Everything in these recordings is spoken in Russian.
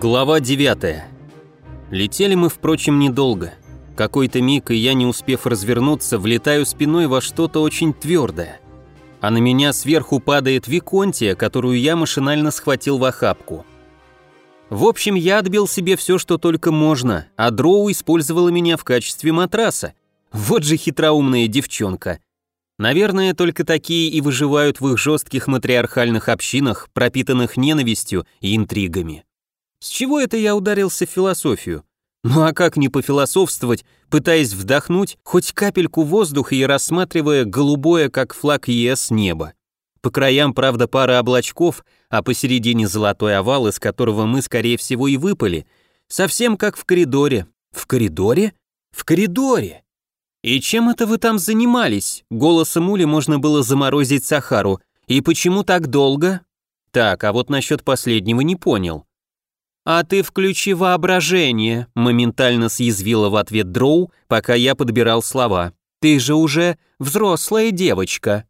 Глава 9. Летели мы, впрочем, недолго. Какой-то миг, и я, не успев развернуться, влетаю спиной во что-то очень твердое. А на меня сверху падает Виконтия, которую я машинально схватил в охапку. В общем, я отбил себе все, что только можно, а Дроу использовала меня в качестве матраса. Вот же хитроумная девчонка. Наверное, только такие и выживают в их жестких матриархальных общинах, пропитанных ненавистью и интригами. С чего это я ударился в философию? Ну а как не пофилософствовать, пытаясь вдохнуть хоть капельку воздуха и рассматривая голубое, как флаг ЕС, небо? По краям, правда, пара облачков, а посередине золотой овал, из которого мы, скорее всего, и выпали. Совсем как в коридоре. В коридоре? В коридоре! «И чем это вы там занимались?» Голосом Ули можно было заморозить Сахару. «И почему так долго?» Так, а вот насчет последнего не понял. «А ты включи воображение», — моментально съязвила в ответ Дроу, пока я подбирал слова. «Ты же уже взрослая девочка».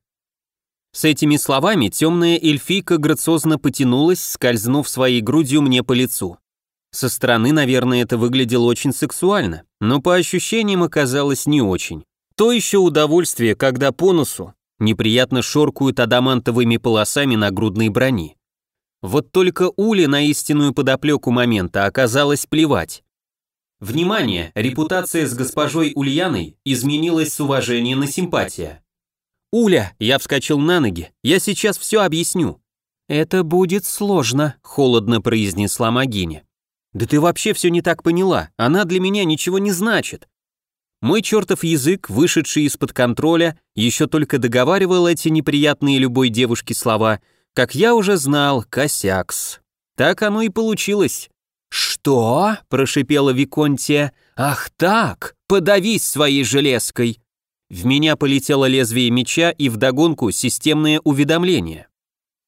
С этими словами темная эльфийка грациозно потянулась, скользнув своей грудью мне по лицу. Со стороны, наверное, это выглядело очень сексуально, но по ощущениям оказалось не очень. То еще удовольствие, когда по носу неприятно шоркают адамантовыми полосами на грудной брони. Вот только Ули на истинную подоплеку момента оказалось плевать. Внимание, репутация с госпожой Ульяной изменилась с уважения на симпатия. «Уля!» – я вскочил на ноги. «Я сейчас все объясню». «Это будет сложно», – холодно произнесла Магиня. «Да ты вообще все не так поняла. Она для меня ничего не значит». Мой чертов язык, вышедший из-под контроля, еще только договаривал эти неприятные любой девушке слова – как я уже знал, косякс. Так оно и получилось. «Что?» – прошипела Виконтия. «Ах так! Подавись своей железкой!» В меня полетело лезвие меча и вдогонку системное уведомление.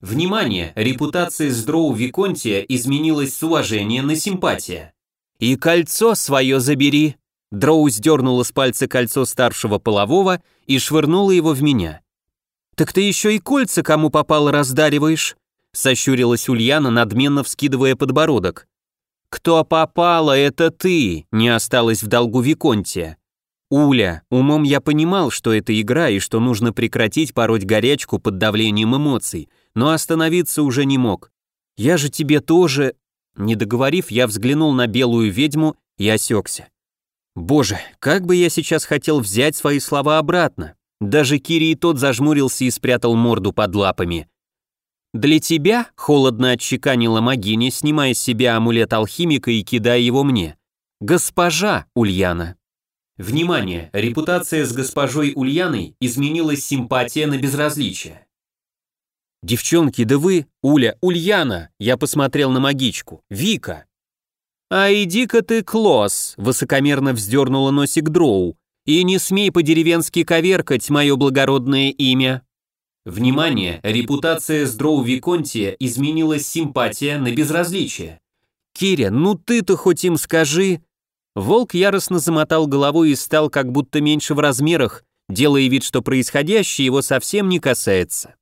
Внимание! Репутация с Дроу Виконтия изменилась с уважения на симпатия. «И кольцо свое забери!» Дроу сдернула с пальца кольцо старшего полового и швырнула его в меня. «Так ты еще и кольца кому попало раздариваешь?» Сощурилась Ульяна, надменно вскидывая подбородок. «Кто попало, это ты!» Не осталось в долгу Виконтия. «Уля, умом я понимал, что это игра и что нужно прекратить пороть горячку под давлением эмоций, но остановиться уже не мог. Я же тебе тоже...» Не договорив, я взглянул на белую ведьму и осекся. «Боже, как бы я сейчас хотел взять свои слова обратно!» Даже Кири тот зажмурился и спрятал морду под лапами. «Для тебя», — холодно отчеканила Магиня, снимая с себя амулет алхимика и кидая его мне. «Госпожа Ульяна». Внимание, репутация с госпожой Ульяной изменилась симпатия на безразличие. «Девчонки, да вы, Уля, Ульяна!» Я посмотрел на магичку. «Вика!» «А иди-ка ты, Клосс!» Высокомерно вздернула носик Дроу. И не смей по-деревенски коверкать мое благородное имя. Внимание, репутация с Дроу Виконтия изменилась симпатия на безразличие. Киря, ну ты-то хоть им скажи. Волк яростно замотал головой и стал как будто меньше в размерах, делая вид, что происходящее его совсем не касается.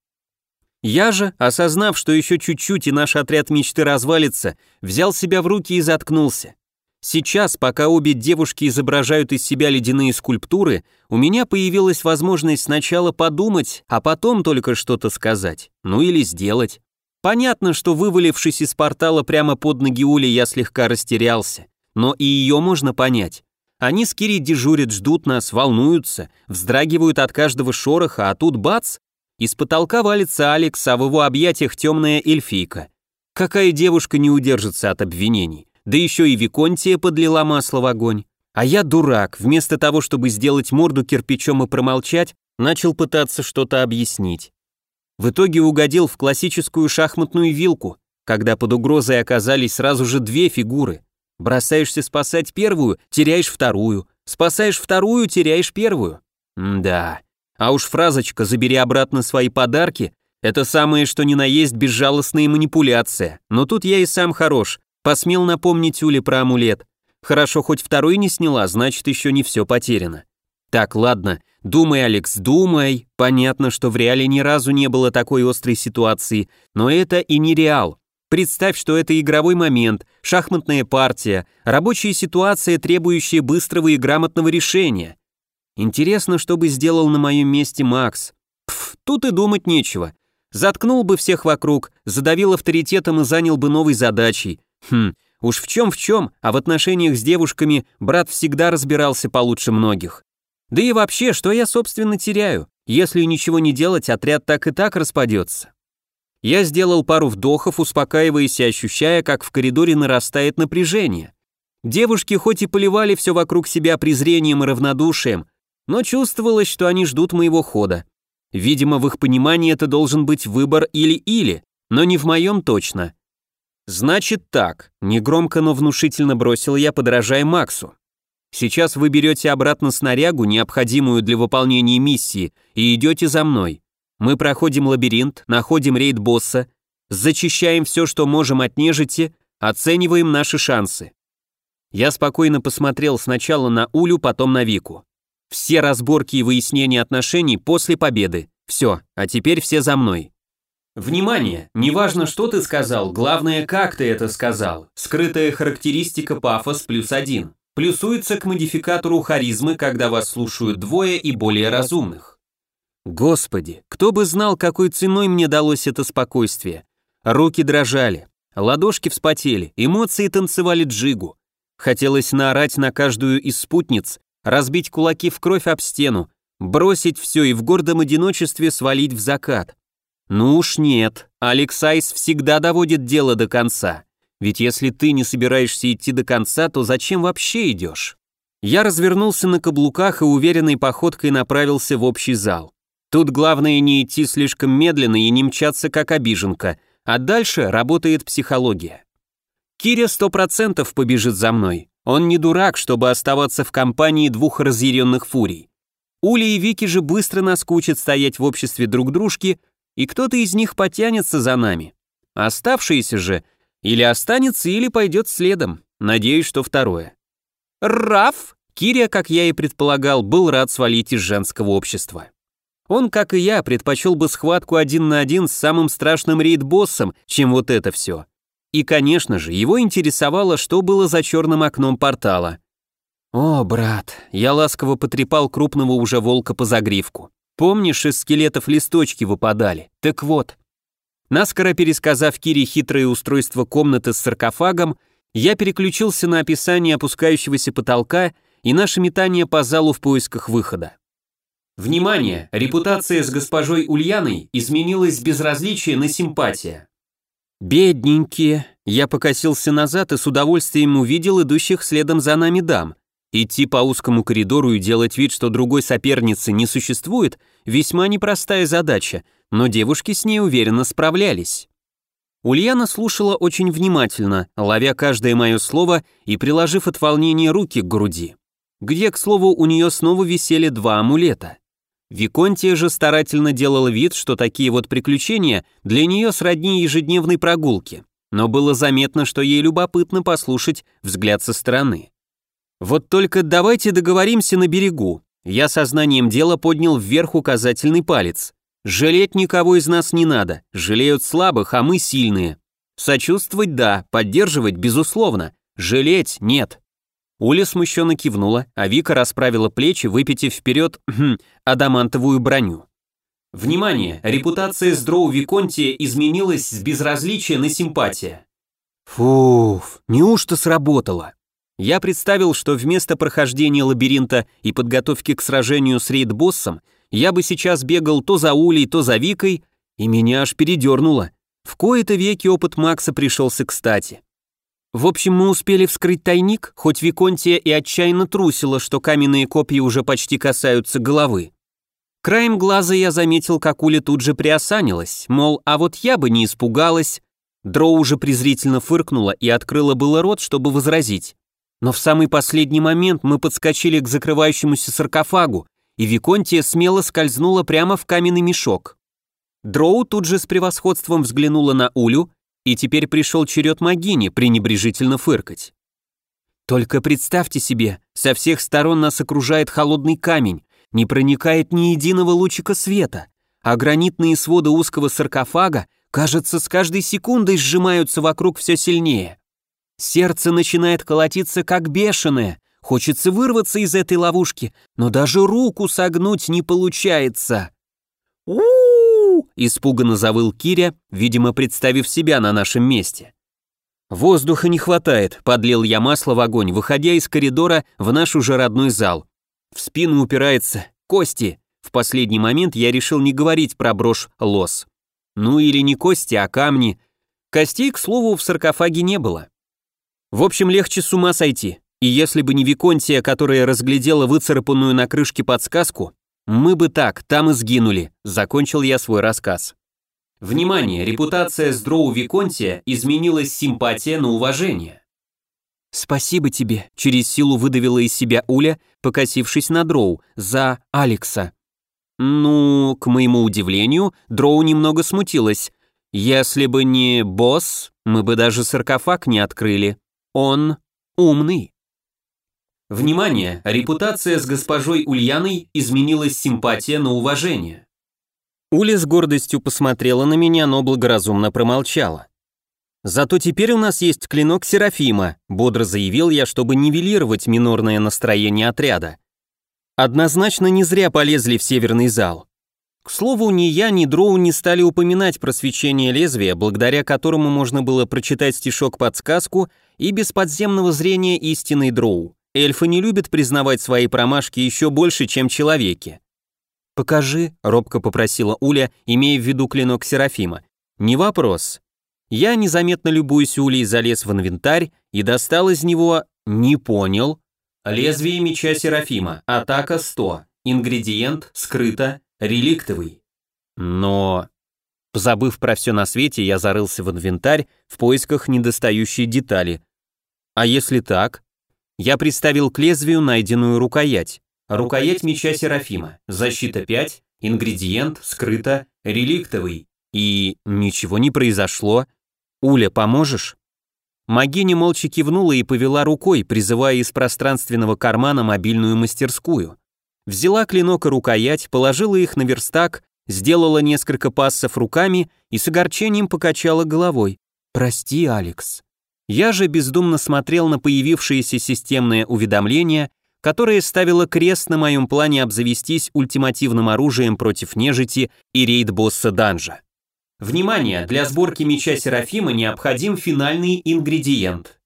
Я же, осознав, что еще чуть-чуть и наш отряд мечты развалится, взял себя в руки и заткнулся. Сейчас, пока обе девушки изображают из себя ледяные скульптуры, у меня появилась возможность сначала подумать, а потом только что-то сказать, ну или сделать. Понятно, что вывалившись из портала прямо под ноги Ули, я слегка растерялся, но и ее можно понять. Они с Кири дежурят, ждут нас, волнуются, вздрагивают от каждого шороха, а тут бац! Из потолка валится Алекс, а в его объятиях темная эльфийка. Какая девушка не удержится от обвинений? Да еще и Виконтия подлила масло в огонь. А я дурак, вместо того, чтобы сделать морду кирпичом и промолчать, начал пытаться что-то объяснить. В итоге угодил в классическую шахматную вилку, когда под угрозой оказались сразу же две фигуры. Бросаешься спасать первую, теряешь вторую. Спасаешь вторую, теряешь первую. М да. А уж фразочка «забери обратно свои подарки» — это самое что ни на есть безжалостная манипуляция. Но тут я и сам хорош, Посмел напомнить Уле про амулет. Хорошо, хоть второй не сняла, значит, еще не все потеряно. Так, ладно, думай, Алекс, думай. Понятно, что в реале ни разу не было такой острой ситуации, но это и не реал. Представь, что это игровой момент, шахматная партия, рабочая ситуация, требующая быстрого и грамотного решения. Интересно, что бы сделал на моем месте Макс. Пф, тут и думать нечего. Заткнул бы всех вокруг, задавил авторитетом и занял бы новой задачей. Хм, уж в чем в чем, а в отношениях с девушками брат всегда разбирался получше многих. Да и вообще, что я, собственно, теряю? Если ничего не делать, отряд так и так распадется. Я сделал пару вдохов, успокаиваясь и ощущая, как в коридоре нарастает напряжение. Девушки хоть и поливали все вокруг себя презрением и равнодушием, но чувствовалось, что они ждут моего хода. Видимо, в их понимании это должен быть выбор или-или, но не в моем точно. Значит так, негромко, но внушительно бросил я, подражая Максу. Сейчас вы берете обратно снарягу, необходимую для выполнения миссии, и идете за мной. Мы проходим лабиринт, находим рейд босса, зачищаем все, что можем от нежити, оцениваем наши шансы. Я спокойно посмотрел сначала на Улю, потом на Вику. Все разборки и выяснения отношений после победы. Все, а теперь все за мной. Внимание! Неважно, что ты сказал, главное, как ты это сказал. Скрытая характеристика пафос плюс один. Плюсуется к модификатору харизмы, когда вас слушают двое и более разумных. Господи, кто бы знал, какой ценой мне далось это спокойствие. Руки дрожали, ладошки вспотели, эмоции танцевали джигу. Хотелось наорать на каждую из спутниц, разбить кулаки в кровь об стену, бросить все и в гордом одиночестве свалить в закат. Ну уж нет, Алекс Айс всегда доводит дело до конца. Ведь если ты не собираешься идти до конца, то зачем вообще идешь? Я развернулся на каблуках и уверенной походкой направился в общий зал. Тут главное не идти слишком медленно и не мчаться как обиженка, а дальше работает психология. Киря сто процентов побежит за мной. Он не дурак, чтобы оставаться в компании двух разъяренных фурий. Ули и Вики же быстро наскучат стоять в обществе друг дружки, и кто-то из них потянется за нами. Оставшиеся же или останется, или пойдет следом. Надеюсь, что второе. Раф! Киря, как я и предполагал, был рад свалить из женского общества. Он, как и я, предпочел бы схватку один на один с самым страшным рейд-боссом, чем вот это все. И, конечно же, его интересовало, что было за черным окном портала. «О, брат», я ласково потрепал крупного уже волка по загривку. «Помнишь, из скелетов листочки выпадали? Так вот». Наскоро пересказав Кире хитрое устройство комнаты с саркофагом, я переключился на описание опускающегося потолка и наше метание по залу в поисках выхода. Внимание! Репутация с госпожой Ульяной изменилась с безразличия на симпатия. «Бедненькие!» Я покосился назад и с удовольствием увидел идущих следом за нами дам. Идти по узкому коридору и делать вид, что другой соперницы не существует, весьма непростая задача, но девушки с ней уверенно справлялись. Ульяна слушала очень внимательно, ловя каждое мое слово и приложив от волнения руки к груди, где, к слову, у нее снова висели два амулета. Виконтия же старательно делала вид, что такие вот приключения для нее сродни ежедневной прогулке, но было заметно, что ей любопытно послушать взгляд со стороны. «Вот только давайте договоримся на берегу», я сознанием дела поднял вверх указательный палец. «Жалеть никого из нас не надо, жалеют слабых, а мы сильные. Сочувствовать – да, поддерживать – безусловно, жалеть – нет». Уля смущенно кивнула, а Вика расправила плечи, выпитив вперед хм, адамантовую броню. Внимание! Репутация с Дроу Виконтия изменилась с безразличия на симпатия. Фуф, неужто сработало? Я представил, что вместо прохождения лабиринта и подготовки к сражению с рейд-боссом, я бы сейчас бегал то за Улей, то за Викой, и меня аж передернуло. В кои-то веки опыт Макса пришелся кстати. В общем, мы успели вскрыть тайник, хоть Виконтия и отчаянно трусила, что каменные копья уже почти касаются головы. Краем глаза я заметил, как Уля тут же приосанилась, мол, а вот я бы не испугалась. Дроу уже презрительно фыркнула и открыла было рот, чтобы возразить. Но в самый последний момент мы подскочили к закрывающемуся саркофагу, и Виконтия смело скользнула прямо в каменный мешок. Дроу тут же с превосходством взглянула на Улю и теперь пришел черед Магини пренебрежительно фыркать. Только представьте себе, со всех сторон нас окружает холодный камень, не проникает ни единого лучика света, а гранитные своды узкого саркофага кажется, с каждой секундой сжимаются вокруг все сильнее. Сердце начинает колотиться как бешеное, хочется вырваться из этой ловушки, но даже руку согнуть не получается. у испуганно завыл Киря, видимо, представив себя на нашем месте. «Воздуха не хватает», — подлил я масло в огонь, выходя из коридора в наш уже родной зал. В спину упирается кости. В последний момент я решил не говорить про брошь лос. Ну или не кости, а камни. Костей, к слову, в саркофаге не было. В общем, легче с ума сойти. И если бы не Виконтия, которая разглядела выцарапанную на крышке подсказку, мы бы так, там и сгинули, закончил я свой рассказ. Внимание, репутация с Дроу Виконтия изменилась симпатия на уважение. «Спасибо тебе», — через силу выдавила из себя Уля, покосившись на Дроу, за Алекса. Ну, к моему удивлению, Дроу немного смутилась. Если бы не босс, мы бы даже саркофаг не открыли. Он умный. Внимание, репутация с госпожой Ульяной изменилась симпатия на уважение. Уля с гордостью посмотрела на меня, но благоразумно промолчала. «Зато теперь у нас есть клинок Серафима», бодро заявил я, чтобы нивелировать минорное настроение отряда. Однозначно не зря полезли в северный зал. К слову, ни я, ни Дроу не стали упоминать про свечение лезвия, благодаря которому можно было прочитать стишок-подсказку и без подземного зрения истинный Дроу. Эльфы не любят признавать свои промашки еще больше, чем человеки. «Покажи», — робко попросила Уля, имея в виду клинок Серафима. «Не вопрос». Я, незаметно любуясь Улей, залез в инвентарь и достал из него... Не понял. Лезвие меча Серафима, атака 100, ингредиент, скрыто, реликтовый. Но... Забыв про все на свете, я зарылся в инвентарь в поисках недостающей детали. А если так? Я приставил к лезвию найденную рукоять. Рукоять меча Серафима. Защита 5, ингредиент, скрыто, реликтовый. И ничего не произошло. Уля, поможешь? Магиня молча кивнула и повела рукой, призывая из пространственного кармана мобильную мастерскую. Взяла клинок и рукоять, положила их на верстак, сделала несколько пассов руками и с огорчением покачала головой. «Прости, Алекс». Я же бездумно смотрел на появившееся системное уведомление которая ставила крест на моем плане обзавестись ультимативным оружием против нежити и рейд-босса данжа. Внимание, для сборки меча Серафима необходим финальный ингредиент.